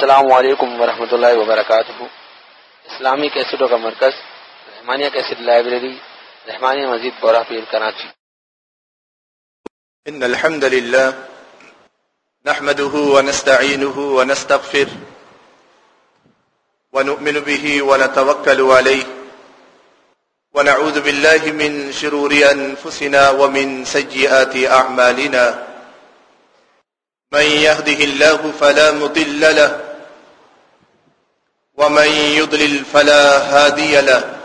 السلام علیکم ورحمۃ اللہ وبرکاتہ۔ اسلامی کیسٹوں کا مرکز، رحمانیہ کیسٹ لائبریری، رحمانیہ مزید بورہ پیر کراچی۔ إن الحمد لله نحمده ونستعينه ونستغفر ونؤمن به ونتوكل عليه ونعوذ بالله من شرور أنفسنا ومن سيئات أعمالنا من يهده الله فلا مضل له ومن يضلل فلا هادي له.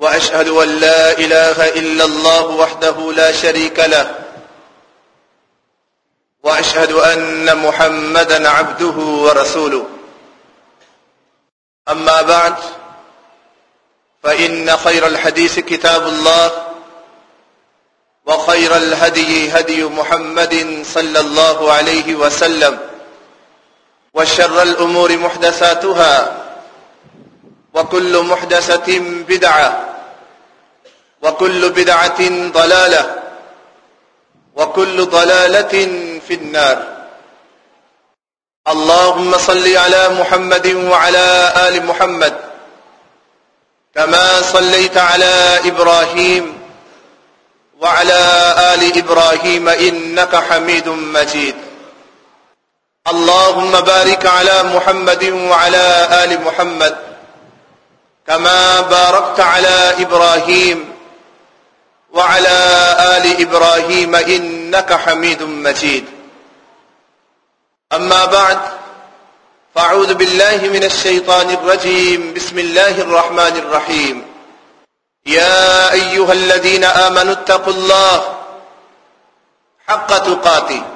وأشهد أن لا إله إلا الله وحده لا شريك له. وأشهد أن محمدا عبده ورسوله. أما بعد، فإن خير الحديث كتاب الله، وخير الهدي هدي محمد صلى الله عليه وسلم. وشر الأمور محدثاتها وكل محدثة بدعة وكل بدعة ضلالة وكل ضلالة في النار. اللهم صل على محمد وعلى آل محمد كما صليت على إبراهيم وعلى آل إبراهيم إنك حميد مجيد. اللهم بارك على محمد وعلى آل محمد كما باركت على إبراهيم وعلى آل إبراهيم إنك حميد مجيد. أما بعد، فأعوذ بالله من الشيطان الرجيم. بسم الله الرحمن الرحيم. يا أيها الذين آمنوا اتقوا الله حق تقاتي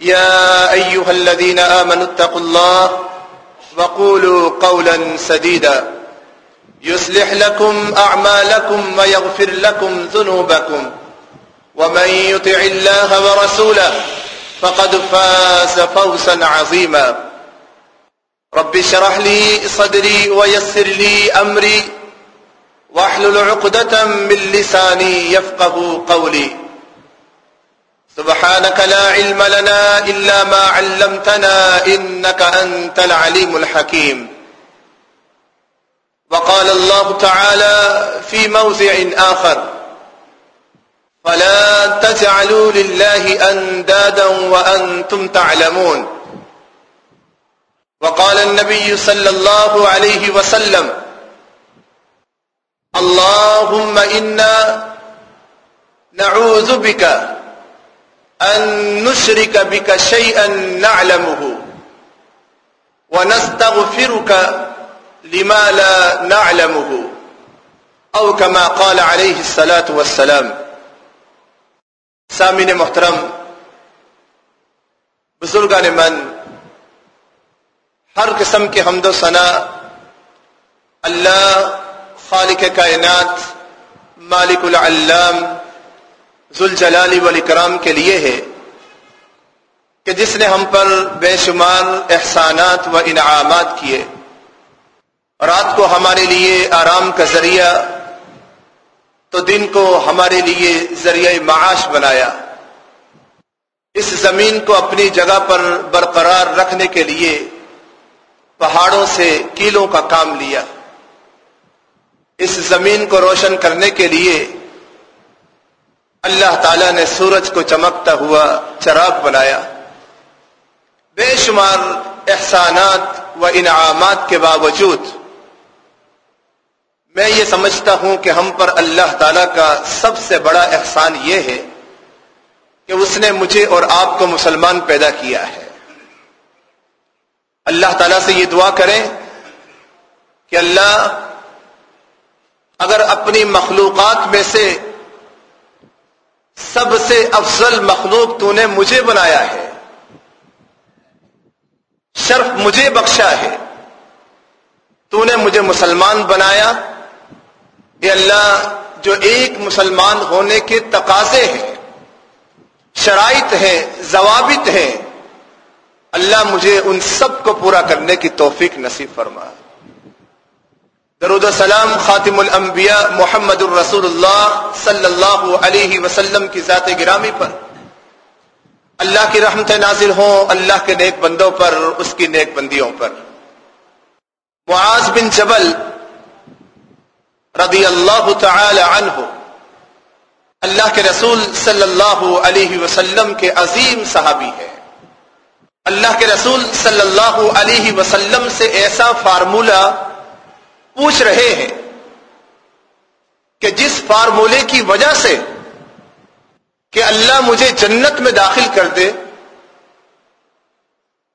يا أيها الذين آمنوا اتقوا الله وقولوا قولا سديدا. يصلح لكم أعمالكم ويغفر لكم ذنوبكم. ومن يطع الله ورسوله فقد فاز فوزا عظيما. رب شرح لي صدري ويسر لي أمري واحلل عقدة من لساني يفقه قولي. سبحانك لا علم لنا إلا ما علمتنا إنك أنت العليم الحكيم. وقال الله تعالى في موضع آخر فلا تجعلوا لله أندادا وأنتم تعلمون. وقال النبي صلى الله عليه وسلم اللهم إنا نعوذ بك أن نشرك بك شيئا نعلمه ونستغفرك لما لا نعلمه او كما قال عليه الصلاة والسلام. سامین محترم، بزرگان من، ہر قسم کے حمد و ثنا، اللہ، خالق کائنات، مالک العلام ذوالجلال والاکرام کے لیے ہے کہ جس نے ہم پر بے شمار احسانات و انعامات کیے رات کو ہمارے لیے آرام کا ذریعہ تو دن کو ہمارے لیے ذریعہ معاش بنایا۔ اس زمین کو اپنی جگہ پر برقرار رکھنے کے لیے پہاڑوں سے کیلوں کا کام لیا۔ اس زمین کو روشن کرنے کے لیے اللہ تعالی نے سورج کو چمکتا ہوا چراغ بنایا۔ بے شمار احسانات و انعامات کے باوجود میں یہ سمجھتا ہوں کہ ہم پر اللہ تعالی کا سب سے بڑا احسان یہ ہے کہ اس نے مجھے اور آپ کو مسلمان پیدا کیا ہے۔ اللہ تعالیٰ سے یہ دعا کریں کہ اللہ، اگر اپنی مخلوقات میں سے سب سے افضل مخلوق تو نے مجھے بنایا ہے۔ شرف مجھے بخشا ہے۔ تو نے مجھے مسلمان بنایا۔ اے اللہ، جو ایک مسلمان ہونے کے تقاضے ہیں، شرائط ہیں، ضوابط ہیں، اللہ مجھے ان سب کو پورا کرنے کی توفیق نصیب فرما۔ درود السلام خاتم الانبیاء محمد الرسول اللہ صلی اللہ علیہ وسلم کی ذات گرامی پر۔ اللہ کی رحمت نازل ہوں اللہ کے نیک بندوں پر، اس کی نیک بندیوں پر۔ معاذ بن جبل رضی اللہ تعالی عنہ اللہ کے رسول صلی اللہ علیہ وسلم کے عظیم صحابی ہے اللہ کے رسول صلی اللہ علیہ وسلم سے ایسا فارمولہ پوچھ رہے ہیں کہ جس فارمولے کی وجہ سے کہ اللہ مجھے جنت میں داخل کر دے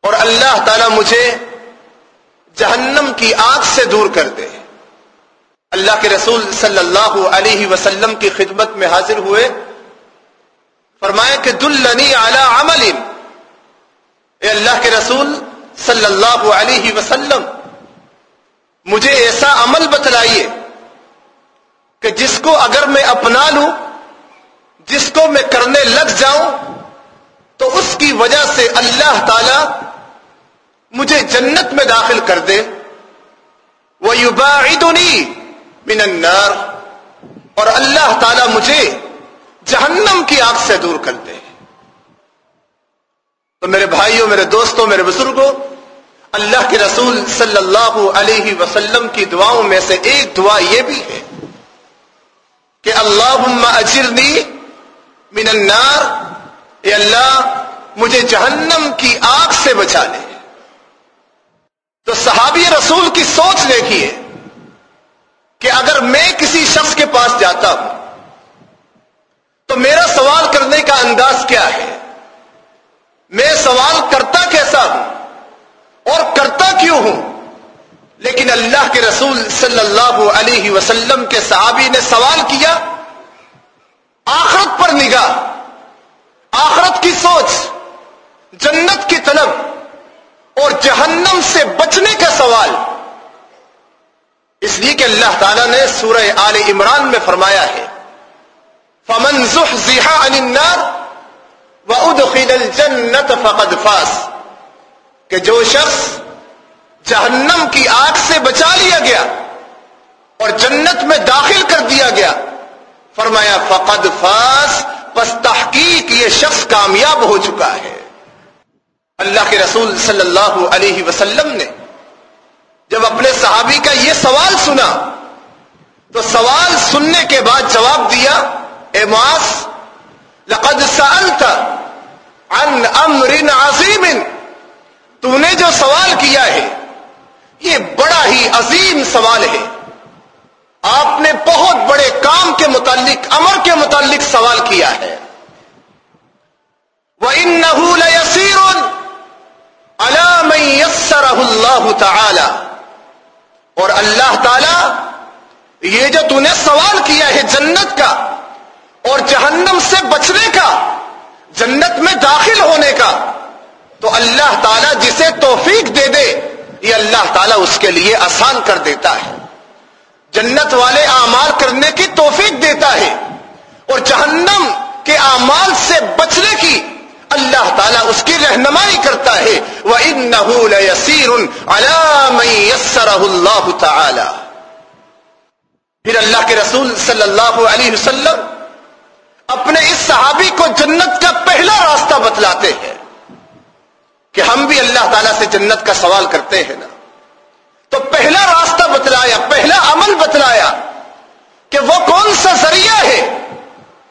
اور اللہ تعالی مجھے جہنم کی آگ سے دور کر دے۔ اللہ کے رسول صلی اللہ علیہ وسلم کی خدمت میں حاضر ہوئے۔ فرمایا کہ دلنی اعلی عمل اے اللہ کے رسول صلی اللہ علیہ وسلم مجھے ایسا عمل بتلائیے کہ جس کو اگر میں اپنا لوں، جس کو میں کرنے لگ جاؤں، تو اس کی وجہ سے اللہ تعالی مجھے جنت میں داخل کر دے۔ وہ یوبا من النار۔ اور اللہ تعالی مجھے جہنم کی آگ سے دور کر دے۔ تو میرے بھائیوں، میرے دوستوں، میرے بزرگوں اللہ کے رسول صلی اللہ علیہ وسلم کی دعاؤں میں سے ایک دعا یہ بھی ہے کہ اللہ اجرنی من النار، اے اللہ، مجھے جہنم کی آگ سے بچا لے۔ تو صحابی رسول کی سوچ دیکھیے کہ اگر میں کسی شخص کے پاس جاتا ہوں، تو میرا سوال کرنے کا انداز کیا ہے؟ میں سوال کرتا کیسا ہوں؟ اور کرتا کیوں ہوں؟ لیکن اللہ کے رسول صلی اللہ علیہ وسلم کے صحابی نے سوال کیا، آخرت پر نگاہ، آخرت کی سوچ، جنت کی طلب اور جہنم سے بچنے کا سوال۔ اس لیے کہ اللہ تعالیٰ نے سورہ آل عمران میں فرمایا ہے، فمن عن النار وادخل الجنت فقد فاس کہ جو شخص جہنم کی آگ سے بچا لیا گیا اور جنت میں داخل کر دیا گیا، فرمایا، فقد فاس، پس تحقیق یہ شخص کامیاب ہو چکا ہے۔ اللہ کے رسول صلی اللہ علیہ وسلم نے جب اپنے صحابی کا یہ سوال سنا، تو سوال سننے کے بعد جواب دیا، اے معاذ، لقد سألت عن امر عظیم تو نے جو سوال کیا ہے، یہ بڑا ہی عظیم سوال ہے۔ آپ نے بہت بڑے کام کے متعلق، امر کے متعلق سوال کیا ہے۔ وہ ان نحول یسیر علام یسر اللہ تعالی اور اللہ تعالی، یہ جو تو نے سوال کیا ہے جنت کا اور جہنم سے بچنے کا، جنت میں داخل ہونے کا تو اللہ تعالی جسے توفیق دے دے، یہ اللہ تعالیٰ اس کے لیے آسان کر دیتا ہے۔ جنت والے اعمال کرنے کی توفیق دیتا ہے۔ اور جہنم کے اعمال سے بچنے کی اللہ تعالیٰ اس کی رہنمائی کرتا ہے۔ وہ ان یسیر اللہ تعالی پھر اللہ کے رسول صلی اللہ علیہ وسلم اپنے اس صحابی کو جنت کا پہلا راستہ بتلاتے ہیں۔ کہ ہم بھی اللہ تعالیٰ سے جنت کا سوال کرتے ہیں نا۔ تو پہلا راستہ بتلایا، پہلا عمل بتلایا کہ وہ کون سا ذریعہ ہے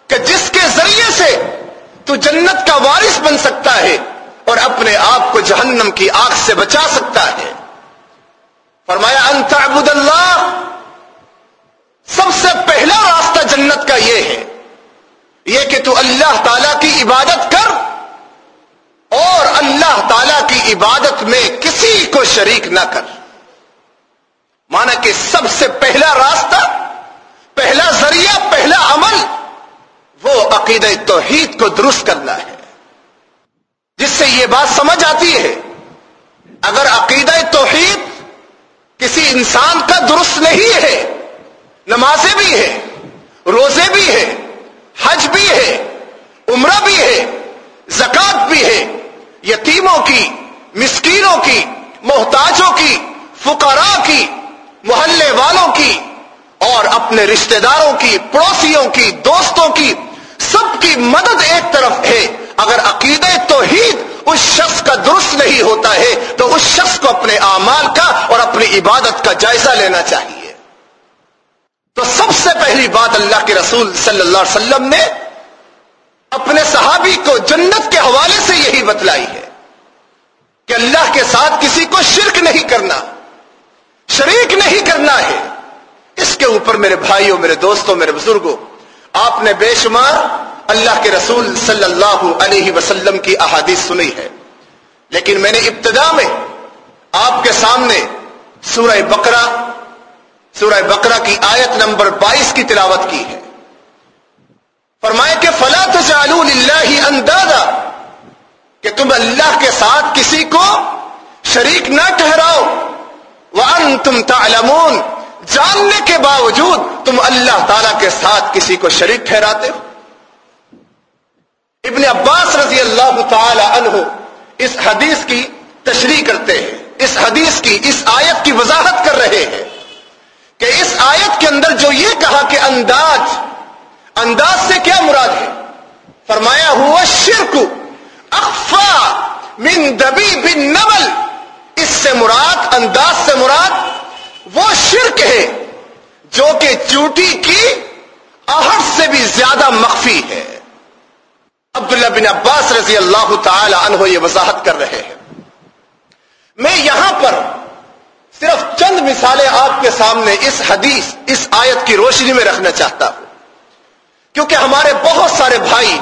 کہ جس کے ذریعے سے تو جنت کا وارث بن سکتا ہے اور اپنے آپ کو جہنم کی آگ سے بچا سکتا ہے۔ فرمایا انت عبد اللہ۔ سب سے پہلا راستہ جنت کا یہ ہے۔ یہ کہ تو اللہ تعالی کی عبادت کر اور اللہ تعالی کی عبادت میں کسی کو شریک نہ کر۔ مانا کہ سب سے پہلا راستہ، پہلا ذریعہ، پہلا عمل وہ عقید توحید کو درست کرنا ہے۔ جس سے یہ بات سمجھ آتی ہے، اگر عقیدہ توحید کسی انسان کا درست نہیں ہے، نمازیں بھی ہے روزے بھی ہے حج بھی ہے عمرہ بھی ہے یتیموں کی، مسکینوں کی، محتاجوں کی، فقراء کی، محلے والوں کی اور اپنے رشتہ داروں کی، پڑوسیوں کی، دوستوں کی، سب کی مدد ایک طرف ہے۔ اگر عقید توحید اس شخص کا درست نہیں ہوتا ہے، تو اس شخص کو اپنے اعمال کا اور اپنی عبادت کا جائزہ لینا چاہیے۔ تو سب سے پہلی بات اللہ کے رسول صلی اللہ علیہ وسلم نے اپنے صحابی کو جنت کے حوالے سے یہی بتلائی ہے۔ کہ اللہ کے ساتھ کسی کو شرک نہیں کرنا، شریک نہیں کرنا ہے۔ اس کے اوپر میرے بھائیوں، میرے دوستوں، میرے بزرگوں، آپ نے بے شمار اللہ کے رسول صلی اللہ علیہ وسلم کی احادیث سنی ہے۔ لیکن میں نے ابتدا میں آپ کے سامنے سورہ بقرہ سورہ بقرہ کی آیت نمبر بائیس کی تلاوت کی ہے۔ فرمائے کہ فلا تجعلوا للہ اندازہ کہ تم اللہ کے ساتھ کسی کو شریک نہ ٹھہراؤ۔ وانتم تعلمون۔ جاننے کے باوجود تم اللہ تعالی کے ساتھ کسی کو شریک ٹھہراتے ہو۔ ابن عباس رضی اللہ تعالی عنہ اس حدیث کی تشریح کرتے ہیں۔ اس حدیث کی اس آیت کی وضاحت کر رہے ہیں کہ اس آیت کے اندر جو یہ کہا کہ انداز انداز سے کیا مراد ہے؟ فرمایا، ہوا شرک اخفا من دبی بن نبل اس سے مراد، انداز سے مراد وہ شرک ہے جو کہ چوٹی کی آہٹ سے بھی زیادہ مخفی ہے۔ عبداللہ بن عباس رضی اللہ تعالی عنہ یہ وضاحت کر رہے ہیں۔ میں یہاں پر صرف چند مثالیں آپ کے سامنے اس حدیث، اس آیت کی روشنی میں رکھنا چاہتا ہوں۔ کیونکہ ہمارے بہت سارے بھائی،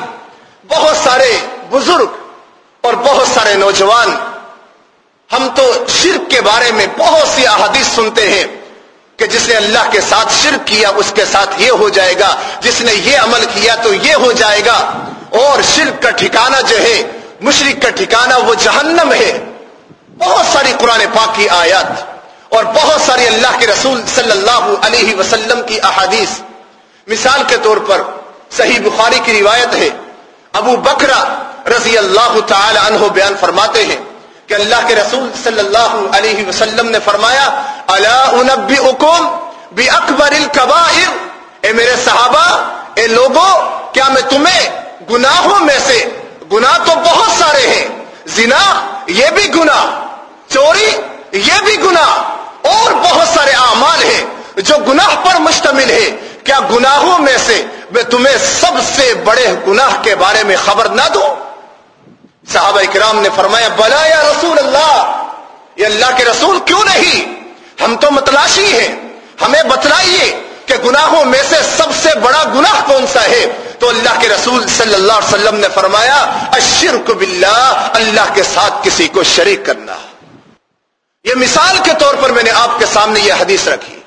بہت سارے بزرگ اور بہت سارے نوجوان، ہم تو شرک کے بارے میں بہت سی احادیث سنتے ہیں کہ جس نے اللہ کے ساتھ شرک کیا، اس کے ساتھ یہ ہو جائے گا، جس نے یہ عمل کیا تو یہ ہو جائے گا۔ اور شرک کا ٹھکانہ جو ہے مشرق کا ٹھکانہ وہ جہنم ہے۔ بہت ساری قرآن پاک کی آیات اور بہت ساری اللہ کے رسول صلی اللہ علیہ وسلم کی احادیث۔ مثال کے طور پر صحیح بخاری کی روایت ہے، ابو بکرا رضی اللہ تعالی عنہ بیان فرماتے ہیں کہ اللہ کے رسول صلی اللہ علیہ وسلم نے فرمایا اللہ بھی اے میرے صحابہ، اے لوگوں کیا میں تمہیں گناہوں میں سے، گناہ تو بہت سارے ہیں، زنا یہ بھی گناہ، چوری یہ بھی گناہ، اور بہت سارے اعمال ہیں جو گناہ پر مشتمل ہے کیا گناہوں میں سے میں تمہیں سب سے بڑے گناہ کے بارے میں خبر نہ دوں؟ صحابہ اکرام نے فرمایا، بلا یا رسول اللہ، یہ اللہ کے رسول کیوں نہیں؟ ہم تو متلاشی ہیں، ہمیں بتلائیے کہ گناہوں میں سے سب سے بڑا گناہ کون سا ہے؟ تو اللہ کے رسول صلی اللہ علیہ وسلم نے فرمایا اشرک باللہ، اللہ کے ساتھ کسی کو شریک کرنا۔ یہ مثال کے طور پر میں نے آپ کے سامنے یہ حدیث رکھی۔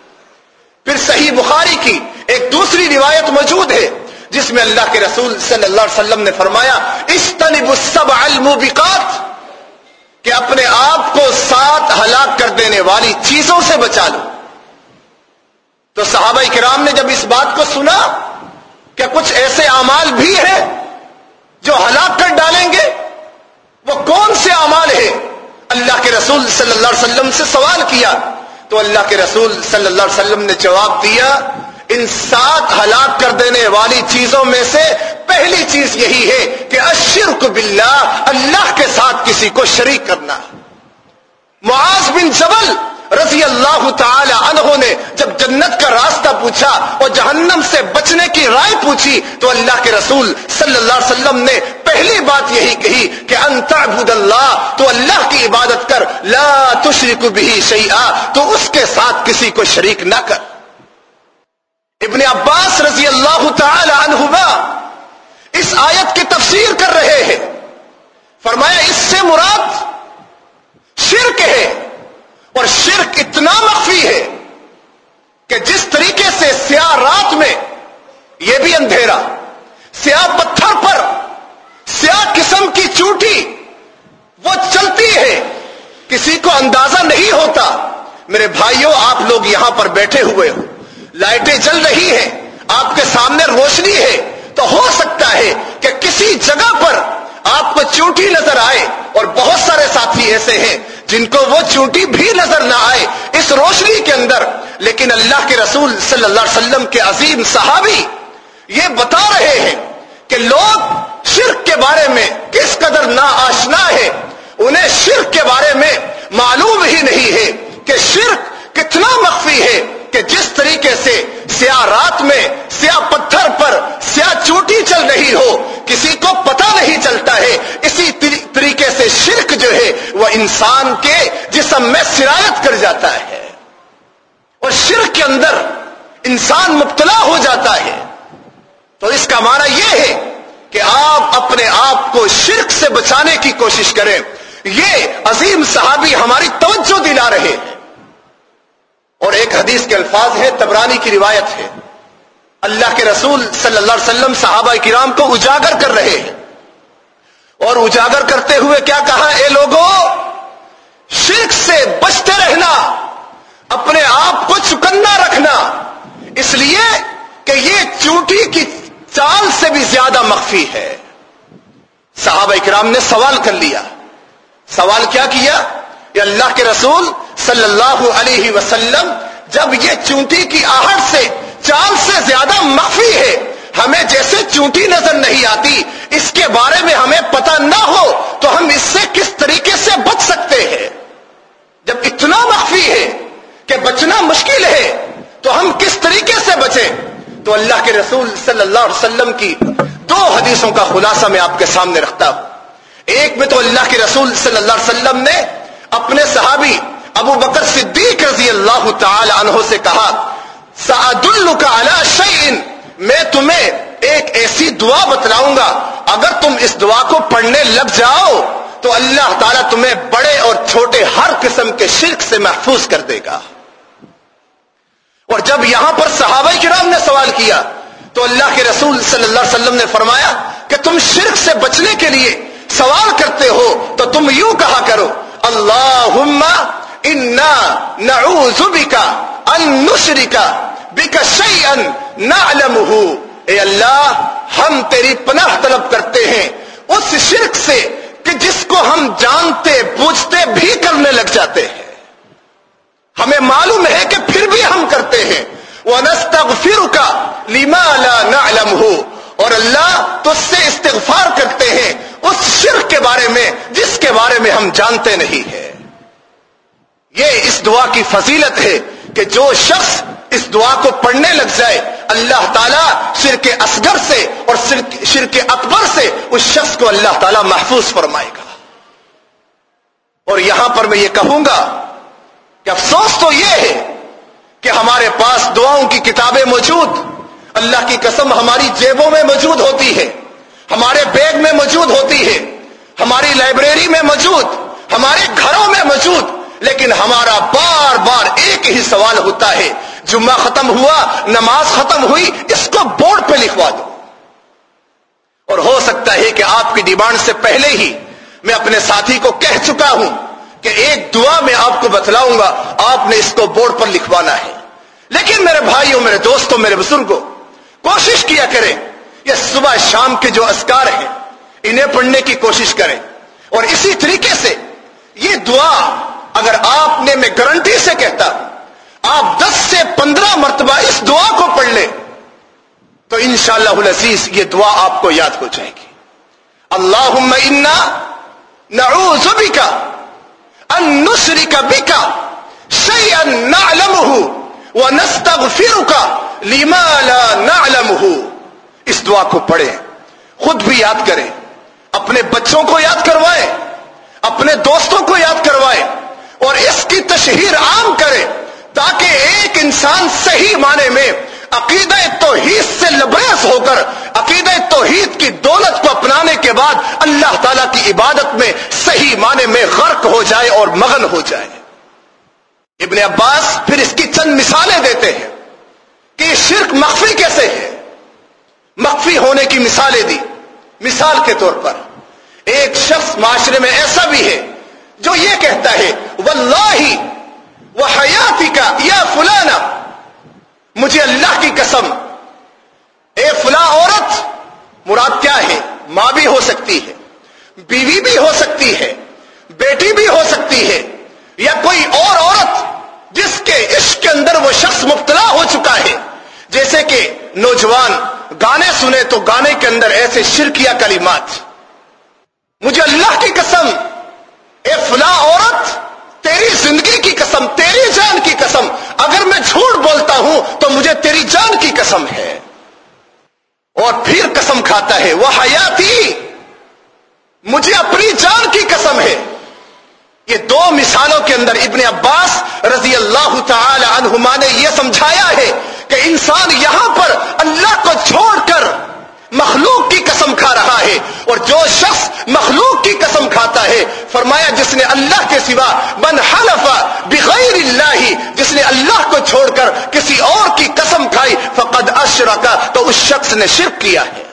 پھر صحیح بخاری کی ایک دوسری روایت موجود ہے۔ جس میں اللہ کے رسول صلی اللہ علیہ وسلم نے فرمایا السبع الموبقات، کہ اپنے آپ کو ساتھ ہلاک کر دینے والی چیزوں سے بچا لو۔ تو صحابہ کرام نے جب اس بات کو سنا کہ کچھ ایسے اعمال بھی ہیں جو ہلاک کر ڈالیں گے، وہ کون سے اعمال ہیں؟ اللہ کے رسول صلی اللہ علیہ وسلم سے سوال کیا، تو اللہ کے رسول صلی اللہ علیہ وسلم نے جواب دیا ان سات ہلاک کر دینے والی چیزوں میں سے پہلی چیز یہی ہے کہ اشرک باللہ، اللہ کے ساتھ کسی کو شریک کرنا۔ معاذ بن جبل رضی اللہ تعالی عنہ نے جب جنت کا راستہ پوچھا اور جہنم سے بچنے کی رائے پوچھی تو اللہ کے رسول صلی اللہ علیہ وسلم نے پہلی بات یہی کہی کہ اللہ، تو اللہ کی عبادت کر، لا تشرک بھی شیئا، تو اس کے ساتھ کسی کو شریک نہ کر۔ ابن عباس رضی اللہ تعالی عنہما اس آیت کی تفسیر کر رہے ہیں۔ فرمایا، اس سے مراد شرک ہے اور شرک اتنا مخفی ہے کہ جس طریقے سے سیاہ رات میں یہ بھی اندھیرا، سیاہ پتھر پر سیاہ قسم کی چوٹی وہ چلتی ہے، کسی کو اندازہ نہیں ہوتا۔ میرے بھائیوں آپ لوگ یہاں پر بیٹھے ہوئے ہو۔ لائٹیں جل رہی ہیں، آپ کے سامنے روشنی ہے۔ تو ہو سکتا ہے کہ کسی جگہ پر آپ کو چونٹی نظر آئے اور بہت سارے ساتھی ایسے ہیں جن کو وہ چونٹی بھی نظر نہ آئے اس روشنی کے اندر۔ لیکن اللہ کے رسول صلی اللہ علیہ وسلم کے عظیم صحابی یہ بتا رہے ہیں کہ لوگ شرک کے بارے میں کس قدر نا آشنا ہے۔ انہیں شرک کے بارے میں معلوم ہی نہیں ہے کہ شرک کتنا مخفی ہے۔ کہ جس طریقے سے سیاہ رات میں سیاہ پتھر پر سیاہ چوٹی چل رہی ہو، کسی کو پتا نہیں چلتا ہے۔ اسی طریقے سے شرک جو ہے، وہ انسان کے جسم میں سرایت کر جاتا ہے۔ اور شرک کے اندر انسان مبتلا ہو جاتا ہے۔ تو اس کا معنی یہ ہے کہ آپ اپنے آپ کو شرک سے بچانے کی کوشش کریں۔ یہ عظیم صحابی ہماری توجہ دلا رہے ہیں۔ اور ایک حدیث کے الفاظ ہے تبرانی کی روایت ہے۔ اللہ کے رسول صلی اللہ علیہ وسلم صحابہ کرام کو اجاگر کر رہے ہیں۔ اور اجاگر کرتے ہوئے کیا کہا؟ اے لوگوں شرک سے بچتے رہنا، اپنے آپ کو چکنا رکھنا۔ اس لیے کہ یہ چوٹی کی چال سے بھی زیادہ مخفی ہے۔ صحابہ کرام نے سوال کر لیا۔ سوال کیا کیا؟ کہ اللہ کے رسول صلی اللہ علیہ وسلم، جب یہ چونٹی کی آہٹ سے، چال سے زیادہ مخفی ہے، ہمیں جیسے چونٹی نظر نہیں آتی، اس کے بارے میں ہمیں پتہ نہ ہو، تو ہم اس سے کس طریقے سے بچ سکتے ہیں؟ جب اتنا مخفی ہے کہ بچنا مشکل ہے، تو ہم کس طریقے سے بچیں؟ تو اللہ کے رسول صلی اللہ علیہ وسلم کی دو حدیثوں کا خلاصہ میں آپ کے سامنے رکھتا ہوں۔ ایک میں تو اللہ کے رسول صلی اللہ علیہ وسلم نے اپنے صحابی ابو بکر صدیق رضی اللہ تعالی عنہ سے کہا سعد اللہ شعین میں تمہیں ایک ایسی دعا بتلاؤں گا، اگر تم اس دعا کو پڑھنے لگ جاؤ، تو اللہ تعالیٰ تمہیں بڑے اور چھوٹے ہر قسم کے شرک سے محفوظ کر دے گا۔ اور جب یہاں پر صحابہ کرام نے سوال کیا، تو اللہ کے رسول صلی اللہ علیہ وسلم نے فرمایا کہ تم شرک سے بچنے کے لیے سوال کرتے ہو، تو تم یوں کہا کرو اللہ انا نعوذ بک ان نشرک بک شیئا نعلمه اے اللہ ہم تیری پناہ طلب کرتے ہیں اس شرک سے کہ جس کو ہم جانتے، بوجھتے بھی کرنے لگ جاتے ہیں۔ ہمیں معلوم ہے کہ پھر بھی ہم کرتے ہیں۔ وہ نستغفر کا لیما نعلم ہو اور اللہ تو سے استغفار کرتے ہیں۔ اس شرک کے بارے میں جس کے بارے میں ہم جانتے نہیں ہیں۔ یہ اس دعا کی فضیلت ہے کہ جو شخص اس دعا کو پڑھنے لگ جائے، اللہ تعالیٰ شرک اصغر سے اور شرک اکبر سے اس شخص کو اللہ تعالیٰ محفوظ فرمائے گا۔ اور یہاں پر میں یہ کہوں گا کہ افسوس تو یہ ہے کہ ہمارے پاس دعاؤں کی کتابیں موجود، اللہ کی قسم ہماری جیبوں میں موجود ہوتی ہے ہمارے بیگ میں موجود ہوتی ہے، ہماری لائبریری میں موجود، ہمارے گھروں میں موجود، لیکن ہمارا بار بار ایک ہی سوال ہوتا ہے، جمعہ ختم ہوا، نماز ختم ہوئی، اس کو بورڈ پہ لکھوا دو۔ اور ہو سکتا ہے کہ آپ کی ڈیمانڈ سے پہلے ہی میں اپنے ساتھی کو کہہ چکا ہوں کہ ایک دعا میں آپ کو بتلاؤں گا، آپ نے اس کو بورڈ پر لکھوانا ہے۔ لیکن میرے بھائیوں، میرے دوستوں، میرے بزرگوں، کوشش کیا کریں۔ یہ صبح شام کے جو اسکار ہیں، انہیں پڑھنے کی کوشش کریں۔ اور اسی طریقے سے یہ دعا اگر آپ نے میں گارنٹی سے کہتا، آپ دس سے پندرہ مرتبہ اس دعا کو پڑھ لیں، تو انشاءاللہ العزیز یہ دعا آپ کو یاد ہو جائے گی۔ اللہ انا نعوذ بکا ان نشرک بکا شیئا نعلمہ ونستغفرکا لما لا نعلمہ۔ اس دعا کو پڑھیں، خود بھی یاد کریں، اپنے بچوں کو یاد کروائیں، اپنے دوستوں کو یاد کروائیں اور اس کی تشہیر عام کرے تاکہ ایک انسان صحیح معنی میں عقیدہ توحید سے لبریز ہو کر عقیدہ توحید کی دولت کو اپنانے کے بعد اللہ تعالی کی عبادت میں صحیح معنی میں غرق ہو جائے اور مغن ہو جائے۔ ابن عباس پھر اس کی چند مثالیں دیتے ہیں کہ شرک مخفی کیسے ہے؟ مخفی ہونے کی مثالیں دی۔ مثال کے طور پر، ایک شخص معاشرے میں ایسا بھی ہے جو یہ کہتا ہے واللہ وہ حیاتی کا یا فلانا، مجھے اللہ کی قسم، اے فلاں عورت، مراد کیا ہے؟ ماں بھی ہو سکتی ہے، بیوی بھی ہو سکتی ہے، بیٹی بھی ہو سکتی ہے، یا کوئی اور عورت جس کے عشق کے اندر وہ شخص مبتلا ہو چکا ہے۔ جیسے کہ نوجوان گانے سنے تو گانے کے اندر ایسے شرکیا کلمات۔ مجھے اللہ کی قسم، اے فلاں عورت، تیری زندگی کی قسم، تیری جان کی قسم۔ اگر میں جھوٹ بولتا ہوں تو مجھے تیری جان کی قسم ہے۔ اور پھر قسم کھاتا ہے، وہ حیاتی۔ مجھے اپنی جان کی قسم ہے۔ یہ دو مثالوں کے اندر ابن عباس رضی اللہ تعالی عنہما نے یہ سمجھایا ہے۔ کہ انسان یہاں پر اللہ کو چھوڑ کر مخلوق کی قسم کھا رہا ہے اور جو شخص مخلوق کی قسم کھاتا ہے، فرمایا جس نے اللہ کے سوا من حلف بغیر اللہ، جس نے اللہ کو چھوڑ کر کسی اور کی قسم کھائی، فقد اشرکا تو اس شخص نے شرک کیا ہے۔